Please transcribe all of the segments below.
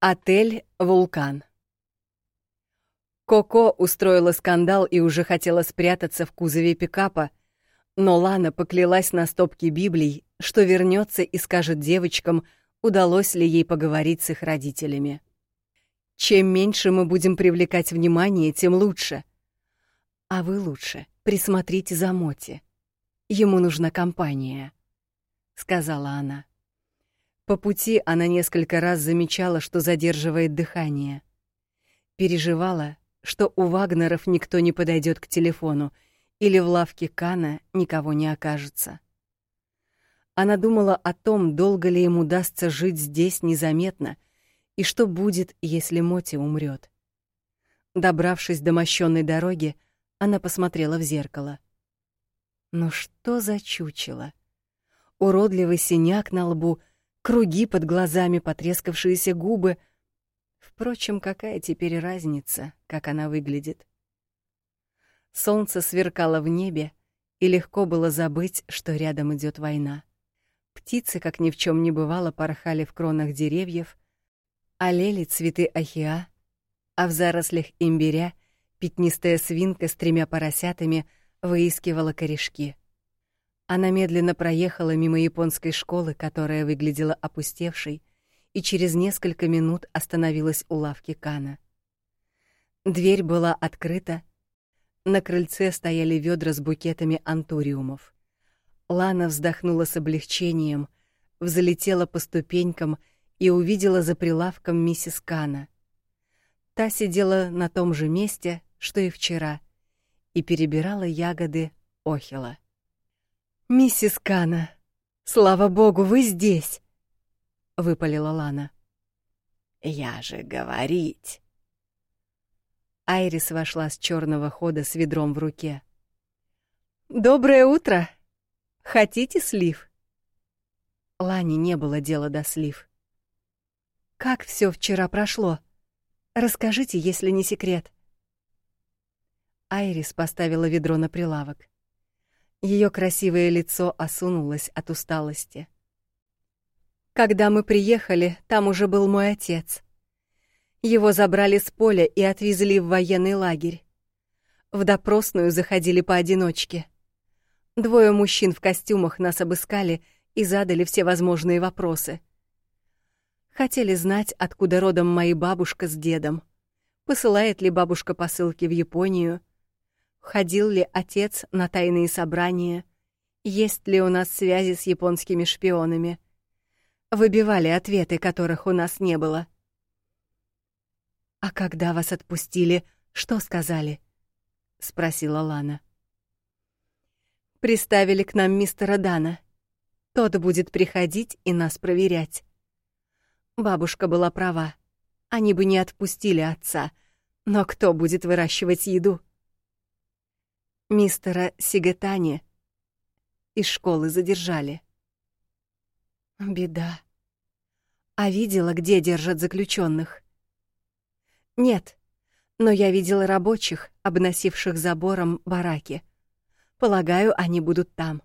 Отель «Вулкан». Коко устроила скандал и уже хотела спрятаться в кузове пикапа, но Лана поклялась на стопке Библий, что вернется и скажет девочкам, удалось ли ей поговорить с их родителями. Чем меньше мы будем привлекать внимание, тем лучше. А вы лучше присмотрите за Моти. Ему нужна компания, сказала она. По пути она несколько раз замечала, что задерживает дыхание. Переживала, что у Вагнеров никто не подойдет к телефону или в лавке Кана никого не окажется. Она думала о том, долго ли ему удастся жить здесь незаметно и что будет, если Моти умрет. Добравшись до мощенной дороги, она посмотрела в зеркало. Ну что за чучело? Уродливый синяк на лбу — круги под глазами, потрескавшиеся губы. Впрочем, какая теперь разница, как она выглядит? Солнце сверкало в небе, и легко было забыть, что рядом идет война. Птицы, как ни в чем не бывало, порхали в кронах деревьев, олели цветы ахиа, а в зарослях имбиря пятнистая свинка с тремя поросятами выискивала корешки. Она медленно проехала мимо японской школы, которая выглядела опустевшей, и через несколько минут остановилась у лавки Кана. Дверь была открыта. На крыльце стояли ведра с букетами антуриумов. Лана вздохнула с облегчением, взлетела по ступенькам и увидела за прилавком миссис Кана. Та сидела на том же месте, что и вчера, и перебирала ягоды охила. «Миссис Кана, слава богу, вы здесь!» — выпалила Лана. «Я же говорить!» Айрис вошла с черного хода с ведром в руке. «Доброе утро! Хотите слив?» Лане не было дела до слив. «Как все вчера прошло? Расскажите, если не секрет». Айрис поставила ведро на прилавок. Ее красивое лицо осунулось от усталости. Когда мы приехали, там уже был мой отец. Его забрали с поля и отвезли в военный лагерь. В допросную заходили поодиночке. Двое мужчин в костюмах нас обыскали и задали все возможные вопросы. Хотели знать, откуда родом мои бабушка с дедом. Посылает ли бабушка посылки в Японию? Ходил ли отец на тайные собрания? Есть ли у нас связи с японскими шпионами? Выбивали ответы, которых у нас не было. А когда вас отпустили, что сказали? спросила Лана. Приставили к нам мистера Дана. Тот будет приходить и нас проверять. Бабушка была права. Они бы не отпустили отца. Но кто будет выращивать еду? Мистера Сигетани из школы задержали. Беда. А видела, где держат заключенных? Нет, но я видела рабочих, обносивших забором бараки. Полагаю, они будут там.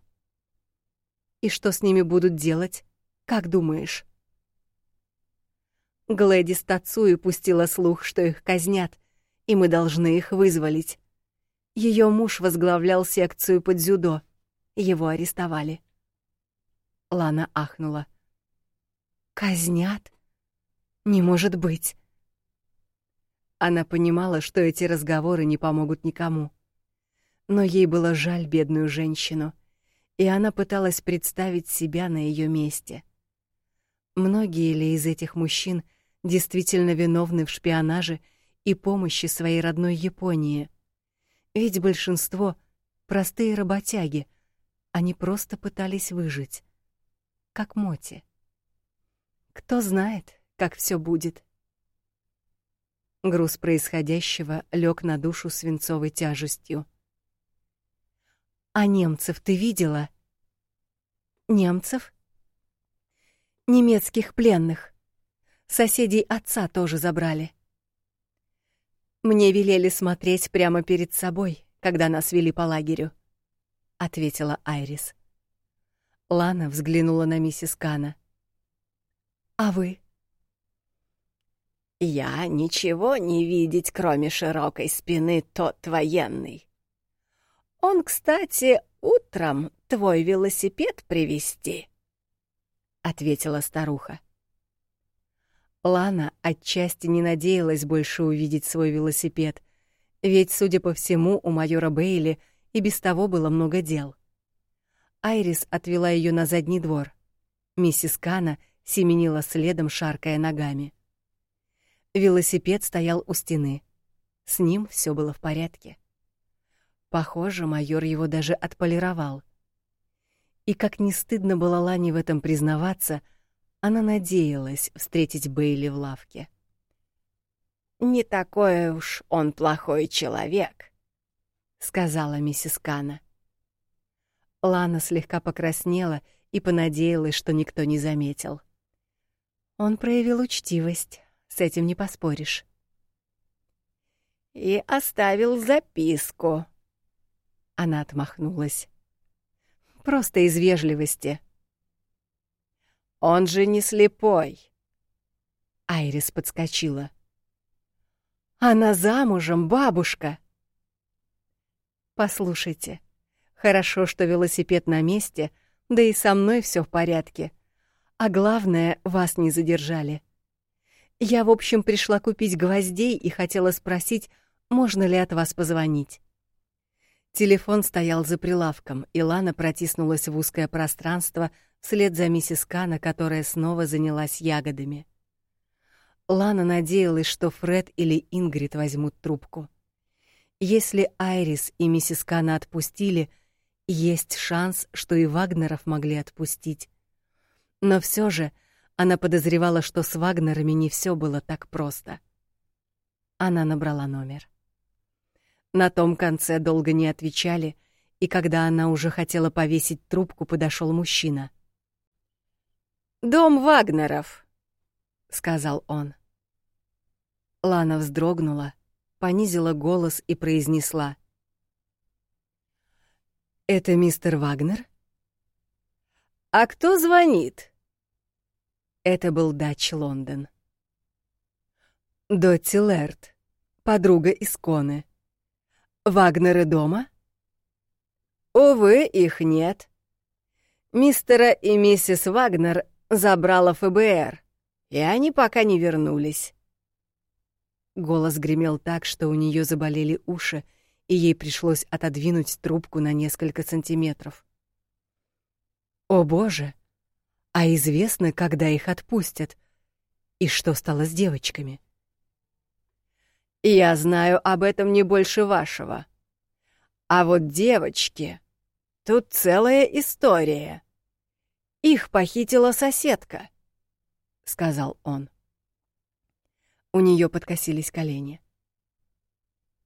И что с ними будут делать? Как думаешь? Глэдис Тацуи пустила слух, что их казнят, и мы должны их вызволить. Ее муж возглавлял секцию под дзюдо. Его арестовали. Лана ахнула. Казнят? Не может быть. Она понимала, что эти разговоры не помогут никому. Но ей было жаль бедную женщину, и она пыталась представить себя на ее месте. Многие ли из этих мужчин действительно виновны в шпионаже и помощи своей родной Японии? Ведь большинство — простые работяги. Они просто пытались выжить. Как Моти. Кто знает, как все будет. Груз происходящего лег на душу свинцовой тяжестью. «А немцев ты видела?» «Немцев?» «Немецких пленных. Соседей отца тоже забрали». Мне велели смотреть прямо перед собой, когда нас вели по лагерю, ответила Айрис. Лана взглянула на миссис Кана. А вы? Я ничего не видеть, кроме широкой спины, тот военный. Он, кстати, утром твой велосипед привезти, — ответила старуха. Лана отчасти не надеялась больше увидеть свой велосипед, ведь, судя по всему, у майора Бейли и без того было много дел. Айрис отвела ее на задний двор. Миссис Кана семенила следом, шаркая ногами. Велосипед стоял у стены. С ним все было в порядке. Похоже, майор его даже отполировал. И как не стыдно было Лане в этом признаваться, она надеялась встретить Бейли в лавке. «Не такой уж он плохой человек», — сказала миссис Кана. Лана слегка покраснела и понадеялась, что никто не заметил. Он проявил учтивость, с этим не поспоришь. «И оставил записку». Она отмахнулась. «Просто из вежливости». Он же не слепой. Айрис подскочила. Она замужем, бабушка. Послушайте, хорошо, что велосипед на месте, да и со мной все в порядке. А главное, вас не задержали. Я, в общем, пришла купить гвоздей и хотела спросить, можно ли от вас позвонить. Телефон стоял за прилавком, и Лана протиснулась в узкое пространство вслед за миссис Кана, которая снова занялась ягодами. Лана надеялась, что Фред или Ингрид возьмут трубку. Если Айрис и миссис Кана отпустили, есть шанс, что и Вагнеров могли отпустить. Но все же она подозревала, что с Вагнерами не все было так просто. Она набрала номер. На том конце долго не отвечали, и когда она уже хотела повесить трубку, подошел мужчина. «Дом Вагнеров», — сказал он. Лана вздрогнула, понизила голос и произнесла. «Это мистер Вагнер?» «А кто звонит?» Это был Дач Лондон. Дотти Лерт, подруга из Коны. Вагнеры дома? Увы, их нет. Мистера и миссис Вагнер забрала ФБР, и они пока не вернулись. Голос гремел так, что у нее заболели уши, и ей пришлось отодвинуть трубку на несколько сантиметров. О, боже. А известно, когда их отпустят? И что стало с девочками? Я знаю об этом не больше вашего. А вот девочки... Тут целая история. Их похитила соседка, — сказал он. У нее подкосились колени.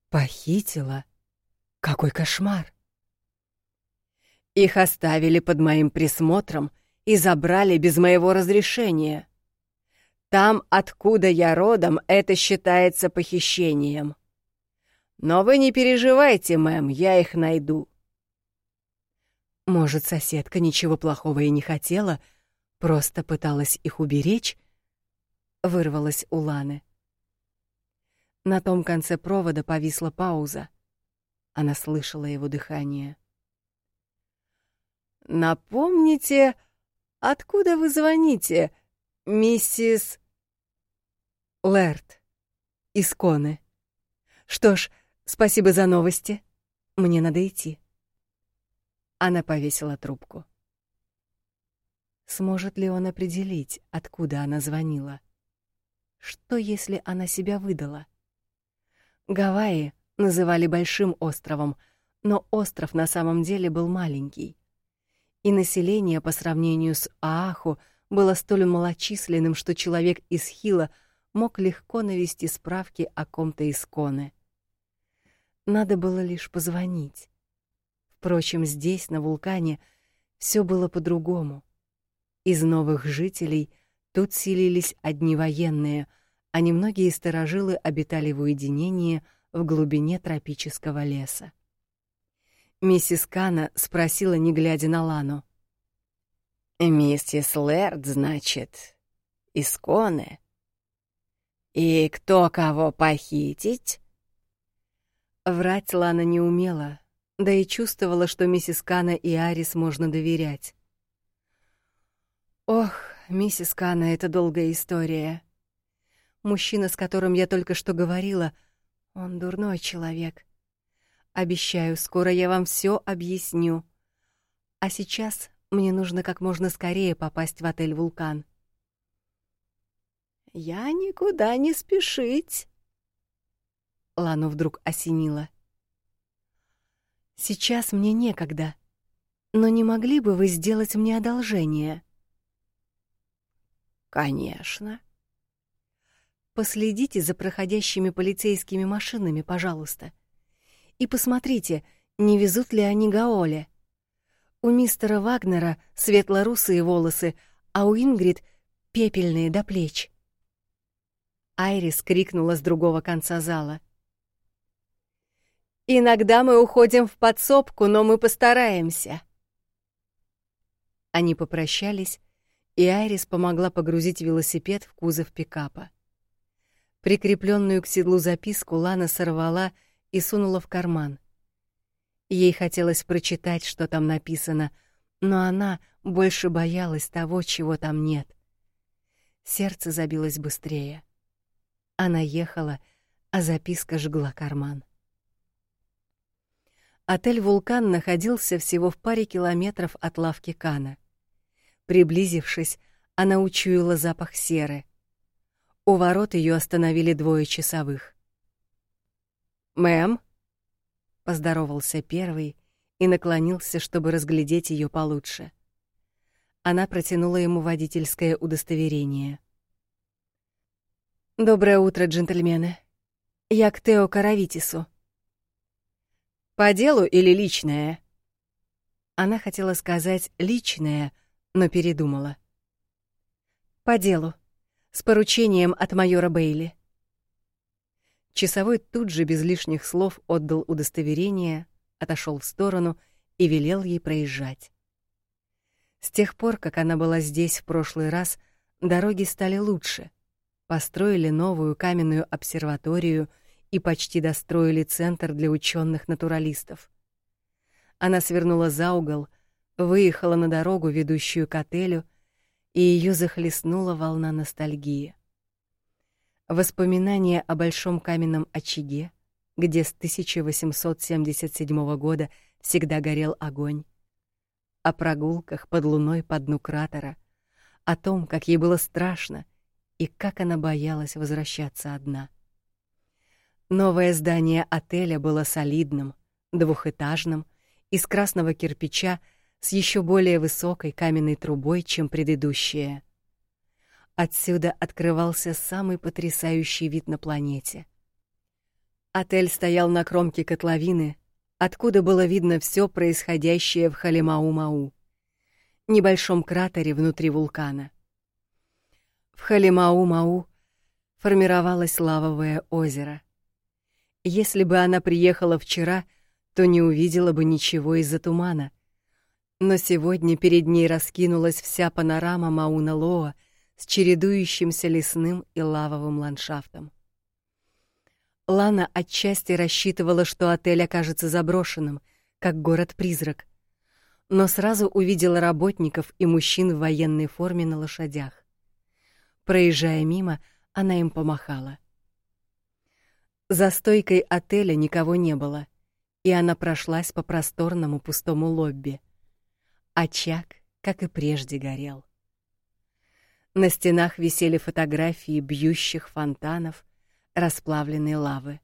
Похитила? Какой кошмар! Их оставили под моим присмотром и забрали без моего разрешения. Там, откуда я родом, это считается похищением. Но вы не переживайте, мэм, я их найду. Может, соседка ничего плохого и не хотела, просто пыталась их уберечь? Вырвалась у Ланы. На том конце провода повисла пауза. Она слышала его дыхание. «Напомните, откуда вы звоните?» Миссис Лэрд из Коны. Что ж, спасибо за новости. Мне надо идти. Она повесила трубку. Сможет ли он определить, откуда она звонила? Что, если она себя выдала? Гавайи называли большим островом, но остров на самом деле был маленький. И население по сравнению с Ааху — было столь малочисленным, что человек из Хила мог легко навести справки о ком-то из Коны. Надо было лишь позвонить. Впрочем, здесь, на вулкане, все было по-другому. Из новых жителей тут селились одни военные, а немногие старожилы обитали в уединении в глубине тропического леса. Миссис Кана спросила, не глядя на Лану: «Миссис Лэрд, значит, из Коны?» «И кто кого похитить?» Врать Лана не умела, да и чувствовала, что миссис Кана и Арис можно доверять. Ох, миссис Кана, это долгая история. Мужчина, с которым я только что говорила, он дурной человек. Обещаю, скоро я вам все объясню. А сейчас мне нужно как можно скорее попасть в отель Вулкан. Я никуда не спешить. Лану вдруг осенило. Сейчас мне некогда. Но не могли бы вы сделать мне одолжение? Конечно. Последите за проходящими полицейскими машинами, пожалуйста. И посмотрите, не везут ли они Гаоле. У мистера Вагнера светло-русые волосы, а у Ингрид пепельные до плеч. Айрис крикнула с другого конца зала. Иногда мы уходим в подсобку, но мы постараемся. Они попрощались, и Айрис помогла погрузить велосипед в кузов пикапа. Прикрепленную к седлу записку Лана сорвала и сунула в карман. Ей хотелось прочитать, что там написано, но она больше боялась того, чего там нет. Сердце забилось быстрее. Она ехала, а записка жгла карман. Отель «Вулкан» находился всего в паре километров от лавки Кана. Приблизившись, она учуяла запах серы. У ворот ее остановили двое часовых. «Мэм?» — поздоровался первый и наклонился, чтобы разглядеть ее получше. Она протянула ему водительское удостоверение. «Доброе утро, джентльмены. Я к Тео Каравитису». «По делу или личное?» Она хотела сказать «личное», но передумала. «По делу», с поручением от майора Бейли. Часовой тут же без лишних слов отдал удостоверение, отошел в сторону и велел ей проезжать. С тех пор, как она была здесь в прошлый раз, дороги стали лучше. Построили новую каменную обсерваторию и почти достроили центр для ученых натуралистов. Она свернула за угол, выехала на дорогу, ведущую к отелю, и ее захлестнула волна ностальгии. Воспоминания о большом каменном очаге, где с 1877 года всегда горел огонь, о прогулках под луной по дну кратера, о том, как ей было страшно и как она боялась возвращаться одна. Новое здание отеля было солидным, двухэтажным, из красного кирпича с еще более высокой каменной трубой, чем предыдущая. Отсюда открывался самый потрясающий вид на планете. Отель стоял на кромке котловины, откуда было видно все происходящее в Халимау-Мау, небольшом кратере внутри вулкана. В Халимау-Мау формировалось лавовое озеро. Если бы она приехала вчера, то не увидела бы ничего из-за тумана, но сегодня перед ней раскинулась вся панорама Мауна-Лоа с чередующимся лесным и лавовым ландшафтом. Лана отчасти рассчитывала, что отель окажется заброшенным, как город-призрак, но сразу увидела работников и мужчин в военной форме на лошадях. Проезжая мимо, она им помахала. За стойкой отеля никого не было, и она прошлась по просторному пустому лобби. Очаг, как и прежде, горел. На стенах висели фотографии бьющих фонтанов, расплавленной лавы.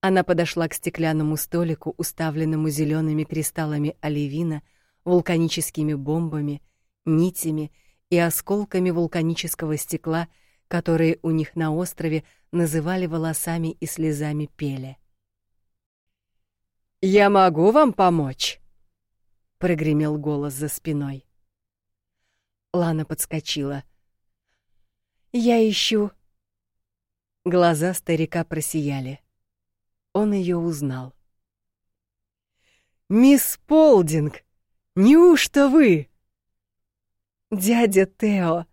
Она подошла к стеклянному столику, уставленному зелеными кристаллами оливина, вулканическими бомбами, нитями и осколками вулканического стекла, которые у них на острове называли волосами и слезами пели. «Я могу вам помочь?» прогремел голос за спиной. Лана подскочила. Я ищу. Глаза старика просияли. Он ее узнал. Мисс Полдинг, неужто вы? Дядя Тео.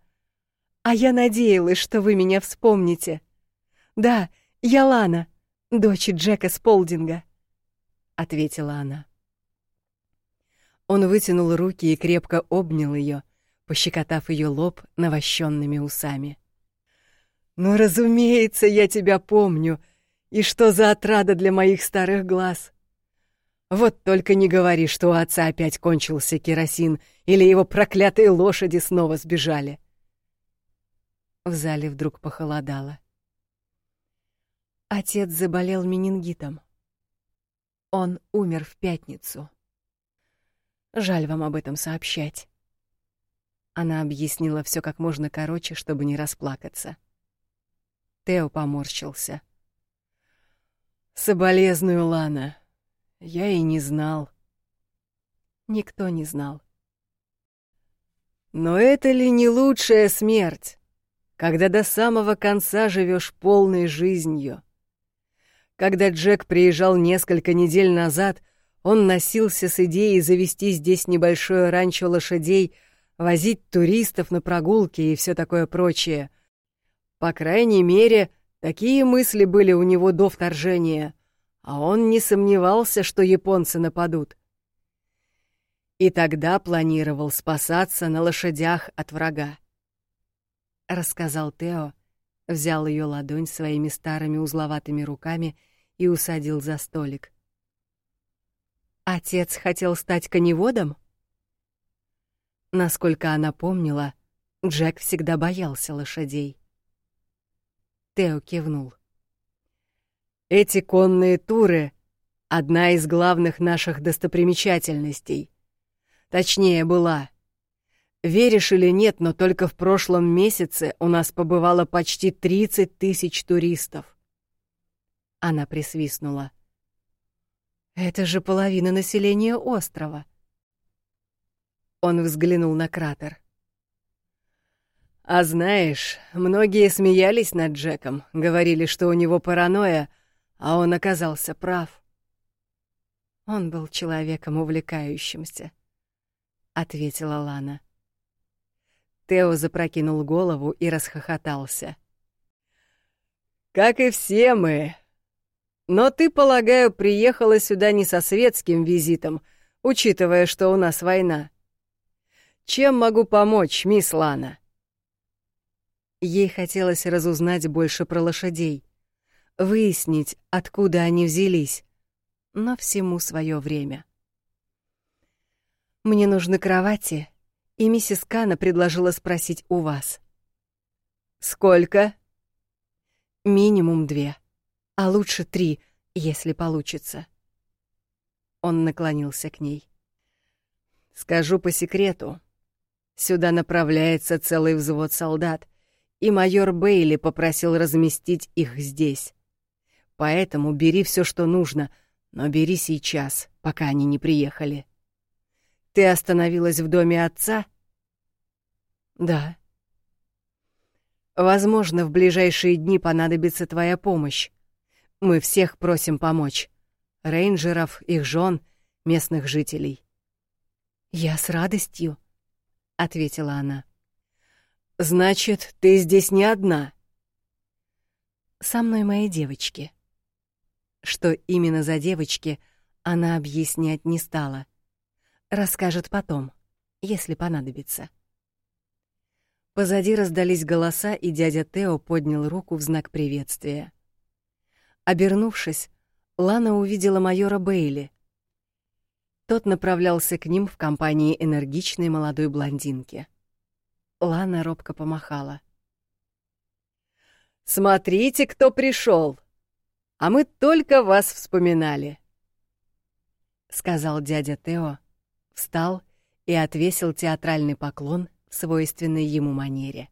А я надеялась, что вы меня вспомните. Да, я Лана, дочь Джека Сполдинга, ответила она. Он вытянул руки и крепко обнял ее, пощекотав ее лоб навощенными усами. «Ну, разумеется, я тебя помню. И что за отрада для моих старых глаз!» Вот только не говори, что у отца опять кончился керосин, или его проклятые лошади снова сбежали. В зале вдруг похолодало. Отец заболел менингитом. Он умер в пятницу. Жаль вам об этом сообщать. Она объяснила все как можно короче, чтобы не расплакаться. Тео поморщился. Соболезную, Лана. Я и не знал. Никто не знал. Но это ли не лучшая смерть, когда до самого конца живешь полной жизнью? Когда Джек приезжал несколько недель назад, он носился с идеей завести здесь небольшое ранчо лошадей, возить туристов на прогулки и все такое прочее. По крайней мере, такие мысли были у него до вторжения а он не сомневался, что японцы нападут. И тогда планировал спасаться на лошадях от врага. Рассказал Тео, взял ее ладонь своими старыми узловатыми руками и усадил за столик. Отец хотел стать коневодом? Насколько она помнила, Джек всегда боялся лошадей. Тео кивнул. Эти конные туры — одна из главных наших достопримечательностей. Точнее, была. Веришь или нет, но только в прошлом месяце у нас побывало почти 30 тысяч туристов. Она присвистнула. Это же половина населения острова. Он взглянул на кратер. А знаешь, многие смеялись над Джеком, говорили, что у него паранойя, а он оказался прав. Он был человеком увлекающимся, ответила Лана. Тео запрокинул голову и расхохотался. Как и все мы. Но ты, полагаю, приехала сюда не со светским визитом, учитывая, что у нас война. Чем могу помочь, мисс Лана? Ей хотелось разузнать больше про лошадей выяснить, откуда они взялись, но всему свое время. Мне нужны кровати, и миссис Кана предложила спросить у вас. Сколько? Минимум две, а лучше три, если получится. Он наклонился к ней. Скажу по секрету. Сюда направляется целый взвод солдат, и майор Бейли попросил разместить их здесь. Поэтому бери все, что нужно, но бери сейчас, пока они не приехали. Ты остановилась в доме отца? Да. Возможно, в ближайшие дни понадобится твоя помощь. Мы всех просим помочь. Рейнджеров, их жен, местных жителей. Я с радостью, ответила она. Значит, ты здесь не одна. Со мной мои девочки. Что именно за девочки, она объяснять не стала. Расскажет потом, если понадобится. Позади раздались голоса, и дядя Тео поднял руку в знак приветствия. Обернувшись, Лана увидела майора Бейли. Тот направлялся к ним в компании энергичной молодой блондинки. Лана робко помахала. «Смотрите, кто пришел! а мы только вас вспоминали», — сказал дядя Тео, встал и отвесил театральный поклон в свойственной ему манере.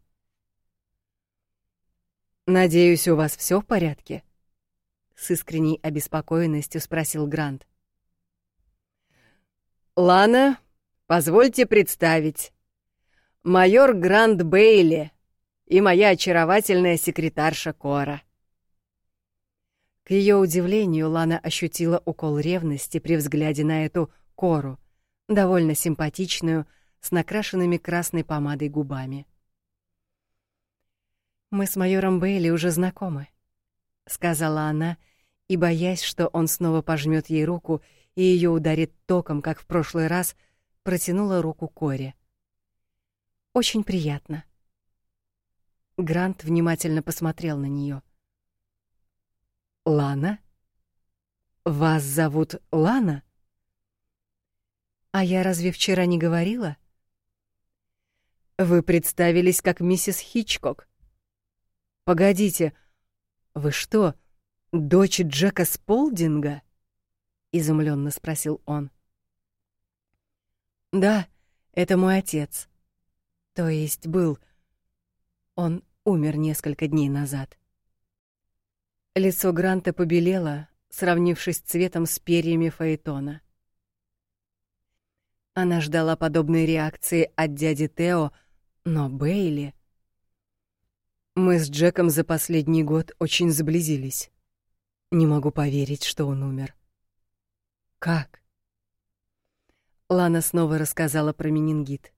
«Надеюсь, у вас все в порядке?» — с искренней обеспокоенностью спросил Грант. «Лана, позвольте представить. Майор Грант Бейли и моя очаровательная секретарша Кора». К ее удивлению, Лана ощутила укол ревности при взгляде на эту кору, довольно симпатичную, с накрашенными красной помадой губами. Мы с майором Бейли уже знакомы, сказала она, и боясь, что он снова пожмет ей руку и ее ударит током, как в прошлый раз, протянула руку Коре. Очень приятно. Грант внимательно посмотрел на нее. Лана? Вас зовут Лана? А я разве вчера не говорила? Вы представились как миссис Хичкок. Погодите, вы что, дочь Джека Сполдинга? Изумленно спросил он. Да, это мой отец. То есть был. Он умер несколько дней назад. Лицо Гранта побелело, сравнившись цветом с перьями фаэтона. Она ждала подобной реакции от дяди Тео, но Бейли мы с Джеком за последний год очень сблизились. Не могу поверить, что он умер. Как? Лана снова рассказала про менингит.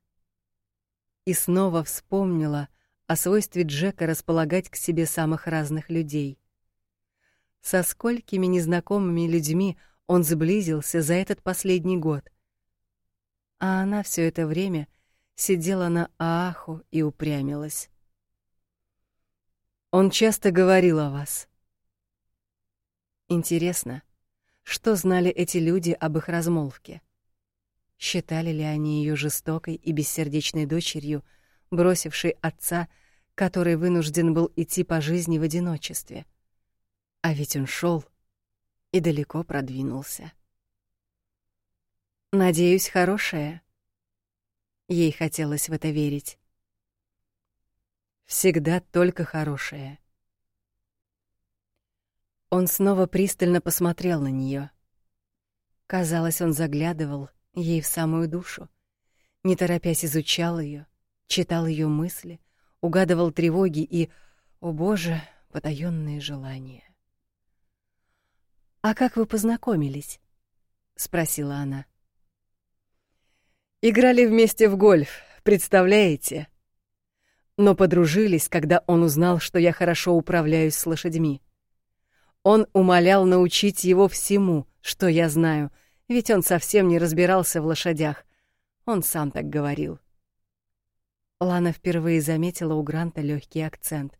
И снова вспомнила о свойстве Джека располагать к себе самых разных людей. Со сколькими незнакомыми людьми он сблизился за этот последний год. А она все это время сидела на Ааху и упрямилась. Он часто говорил о вас. Интересно, что знали эти люди об их размолвке? Считали ли они ее жестокой и бессердечной дочерью, бросившей отца, который вынужден был идти по жизни в одиночестве? А ведь он шел и далеко продвинулся. Надеюсь, хорошее. Ей хотелось в это верить. Всегда только хорошее. Он снова пристально посмотрел на нее. Казалось, он заглядывал ей в самую душу, не торопясь изучал ее, читал ее мысли, угадывал тревоги и, о боже, потаённые желания. «А как вы познакомились?» — спросила она. «Играли вместе в гольф, представляете?» но подружились, когда он узнал, что я хорошо управляюсь с лошадьми. Он умолял научить его всему, что я знаю, ведь он совсем не разбирался в лошадях. Он сам так говорил. Лана впервые заметила у Гранта легкий акцент.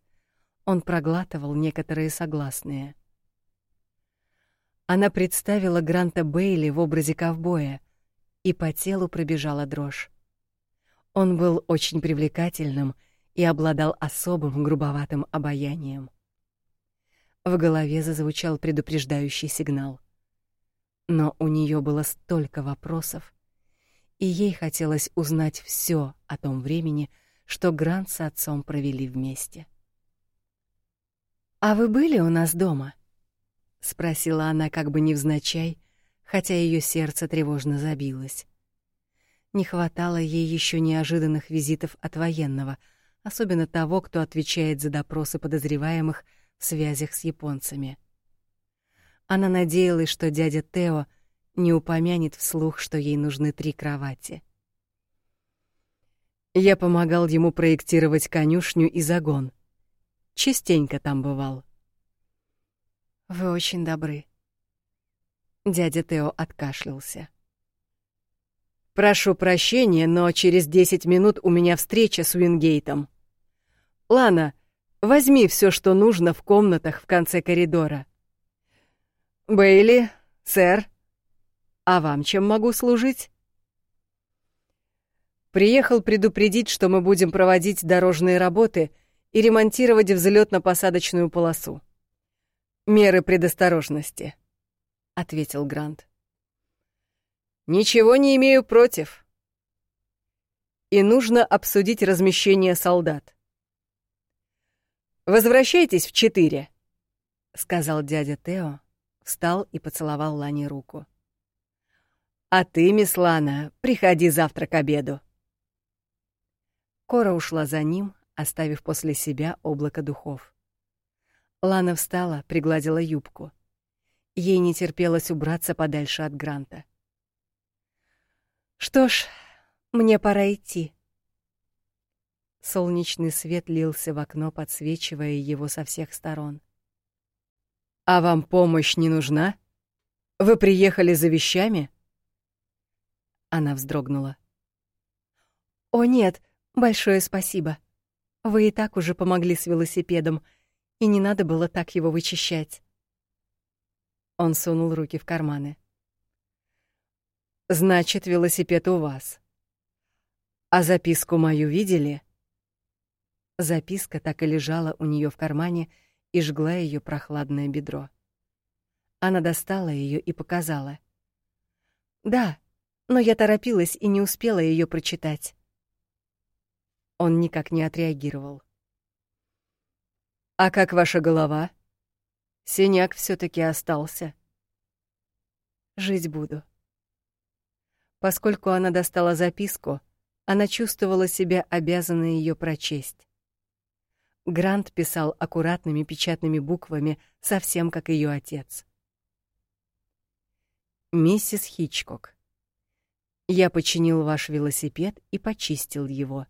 Он проглатывал некоторые согласные. Она представила Гранта Бейли в образе ковбоя, и по телу пробежала дрожь. Он был очень привлекательным — и обладал особым грубоватым обаянием. В голове зазвучал предупреждающий сигнал. Но у нее было столько вопросов, и ей хотелось узнать все о том времени, что Грант с отцом провели вместе. «А вы были у нас дома?» — спросила она как бы невзначай, хотя ее сердце тревожно забилось. Не хватало ей еще неожиданных визитов от военного — особенно того, кто отвечает за допросы подозреваемых связях с японцами. Она надеялась, что дядя Тео не упомянет вслух, что ей нужны три кровати. Я помогал ему проектировать конюшню и загон. Частенько там бывал. Вы очень добры. Дядя Тео откашлялся. Прошу прощения, но через десять минут у меня встреча с Уингейтом. Лана, возьми все, что нужно в комнатах в конце коридора. Бейли, сэр, а вам чем могу служить? Приехал предупредить, что мы будем проводить дорожные работы и ремонтировать взлетно-посадочную полосу. Меры предосторожности, ответил Грант. Ничего не имею против. И нужно обсудить размещение солдат. Возвращайтесь в четыре, сказал дядя Тео, встал и поцеловал Лане руку. А ты, мисс Лана, приходи завтра к обеду. Кора ушла за ним, оставив после себя облако духов. Лана встала, пригладила юбку. Ей не терпелось убраться подальше от Гранта. Что ж, мне пора идти. Солнечный свет лился в окно, подсвечивая его со всех сторон. «А вам помощь не нужна? Вы приехали за вещами?» Она вздрогнула. «О, нет, большое спасибо. Вы и так уже помогли с велосипедом, и не надо было так его вычищать». Он сунул руки в карманы. «Значит, велосипед у вас. А записку мою видели?» Записка так и лежала у нее в кармане и жгла ее прохладное бедро. Она достала ее и показала. «Да, но я торопилась и не успела ее прочитать». Он никак не отреагировал. «А как ваша голова? Синяк все таки остался». «Жить буду». Поскольку она достала записку, она чувствовала себя обязанной ее прочесть. Грант писал аккуратными печатными буквами, совсем как ее отец. Миссис Хичкок. Я починил ваш велосипед и почистил его.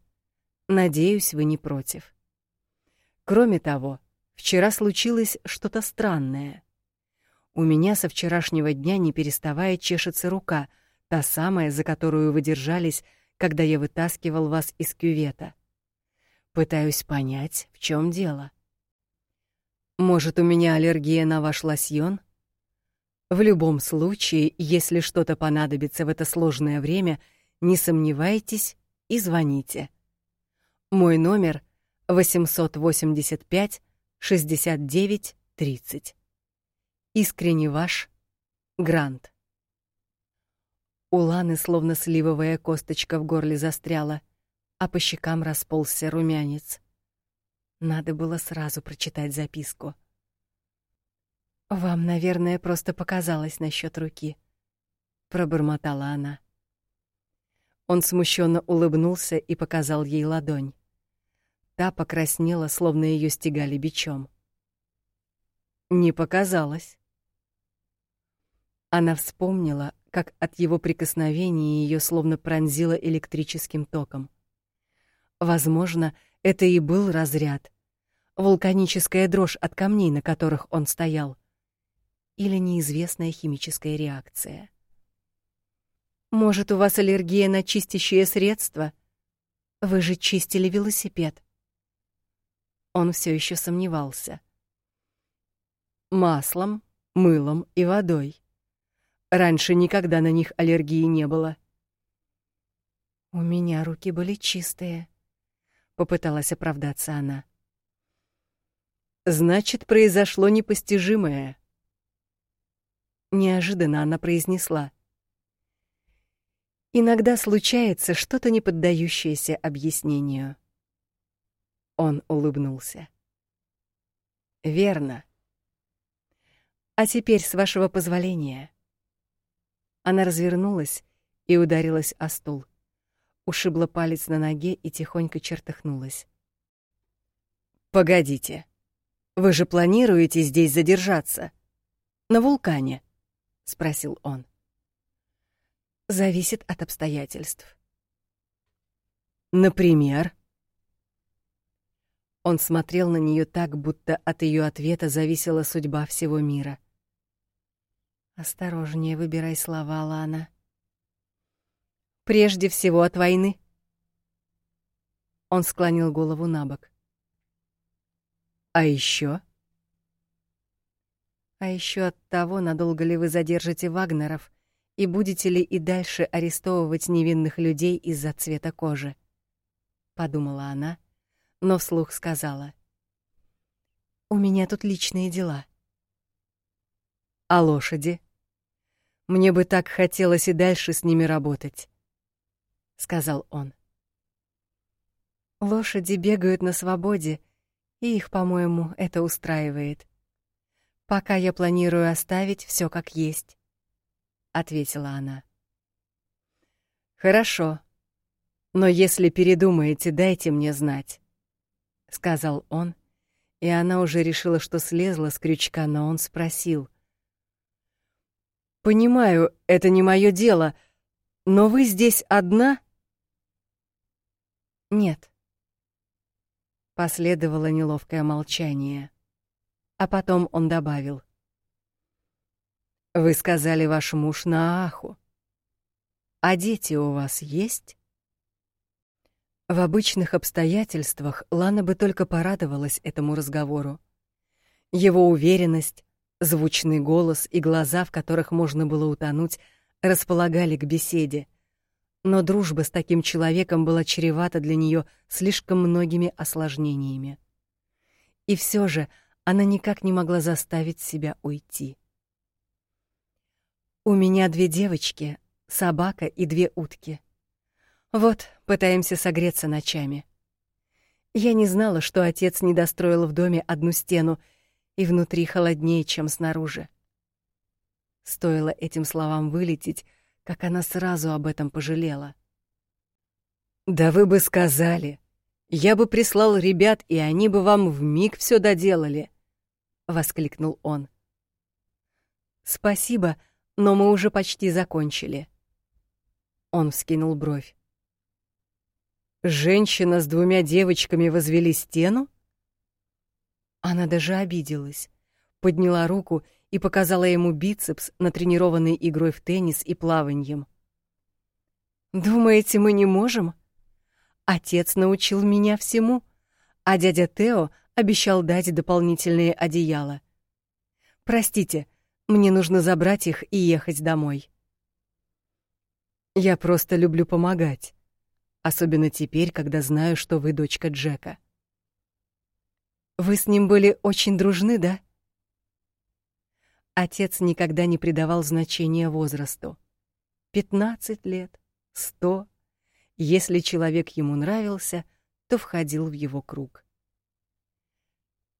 Надеюсь, вы не против. Кроме того, вчера случилось что-то странное. У меня со вчерашнего дня не переставая чешется рука, та самая, за которую вы держались, когда я вытаскивал вас из кювета. Пытаюсь понять, в чем дело. Может, у меня аллергия на ваш лосьон? В любом случае, если что-то понадобится в это сложное время, не сомневайтесь и звоните. Мой номер 885 69 30. Искренне ваш Грант. У Ланы словно сливовая косточка в горле застряла а по щекам расползся румянец. Надо было сразу прочитать записку. Вам, наверное, просто показалось насчет руки, пробормотала она. Он смущенно улыбнулся и показал ей ладонь. Та покраснела, словно ее стегали бичом. Не показалось. Она вспомнила, как от его прикосновения ее словно пронзило электрическим током. Возможно, это и был разряд. Вулканическая дрожь от камней, на которых он стоял. Или неизвестная химическая реакция. Может, у вас аллергия на чистящие средства? Вы же чистили велосипед. Он все еще сомневался. Маслом, мылом и водой. Раньше никогда на них аллергии не было. У меня руки были чистые попыталась оправдаться она. Значит, произошло непостижимое. Неожиданно она произнесла: Иногда случается что-то не поддающееся объяснению. Он улыбнулся. Верно. А теперь, с вашего позволения. Она развернулась и ударилась о стул ушибла палец на ноге и тихонько чертыхнулась. Погодите. Вы же планируете здесь задержаться? На вулкане? спросил он. Зависит от обстоятельств. Например, он смотрел на нее так, будто от ее ответа зависела судьба всего мира. Осторожнее выбирай слова, Лана. Прежде всего от войны. Он склонил голову набок. А еще? А еще от того, надолго ли вы задержите Вагнеров и будете ли и дальше арестовывать невинных людей из-за цвета кожи. Подумала она, но вслух сказала: У меня тут личные дела. А лошади? Мне бы так хотелось и дальше с ними работать сказал он. Лошади бегают на свободе, и их, по-моему, это устраивает. Пока я планирую оставить все как есть, ответила она. Хорошо. Но если передумаете, дайте мне знать, сказал он, и она уже решила, что слезла с крючка, но он спросил: Понимаю, это не мое дело, но вы здесь одна? Нет. Последовало неловкое молчание. А потом он добавил: Вы сказали, ваш муж на Аху. А дети у вас есть? В обычных обстоятельствах Лана бы только порадовалась этому разговору. Его уверенность, звучный голос и глаза, в которых можно было утонуть, располагали к беседе. Но дружба с таким человеком была чревата для нее слишком многими осложнениями. И все же она никак не могла заставить себя уйти. У меня две девочки, собака и две утки. Вот, пытаемся согреться ночами. Я не знала, что отец не достроил в доме одну стену, и внутри холоднее, чем снаружи. Стоило этим словам вылететь, как она сразу об этом пожалела. Да вы бы сказали, я бы прислал ребят, и они бы вам в миг все доделали, воскликнул он. Спасибо, но мы уже почти закончили. Он вскинул бровь. Женщина с двумя девочками возвели стену? Она даже обиделась, подняла руку и показала ему бицепс, натренированный игрой в теннис и плаванием. Думаете, мы не можем? Отец научил меня всему, а дядя Тео обещал дать дополнительные одеяла. Простите, мне нужно забрать их и ехать домой. Я просто люблю помогать, особенно теперь, когда знаю, что вы дочка Джека. Вы с ним были очень дружны, да? Отец никогда не придавал значения возрасту. Пятнадцать лет, сто. Если человек ему нравился, то входил в его круг.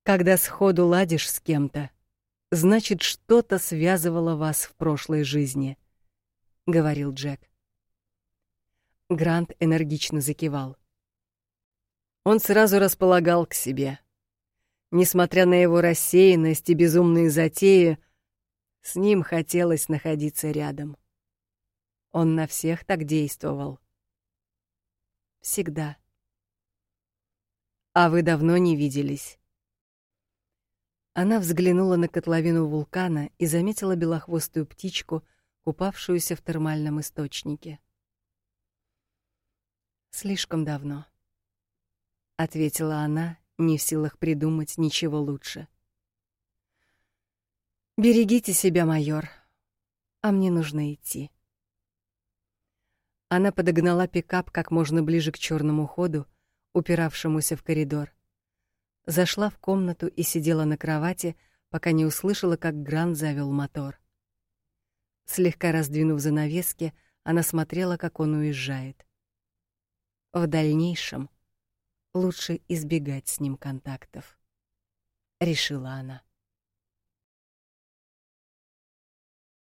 Когда сходу ладишь с кем-то, значит, что-то связывало вас в прошлой жизни, говорил Джек. Грант энергично закивал. Он сразу располагал к себе. Несмотря на его рассеянность и безумные затеи, с ним хотелось находиться рядом. Он на всех так действовал. Всегда. А вы давно не виделись? Она взглянула на котловину вулкана и заметила белохвостую птичку, купавшуюся в термальном источнике. Слишком давно, ответила она, не в силах придумать ничего лучше. Берегите себя, майор. А мне нужно идти. Она подогнала пикап как можно ближе к черному ходу, упиравшемуся в коридор. Зашла в комнату и сидела на кровати, пока не услышала, как Грант завел мотор. Слегка раздвинув занавески, она смотрела, как он уезжает. В дальнейшем лучше избегать с ним контактов, решила она.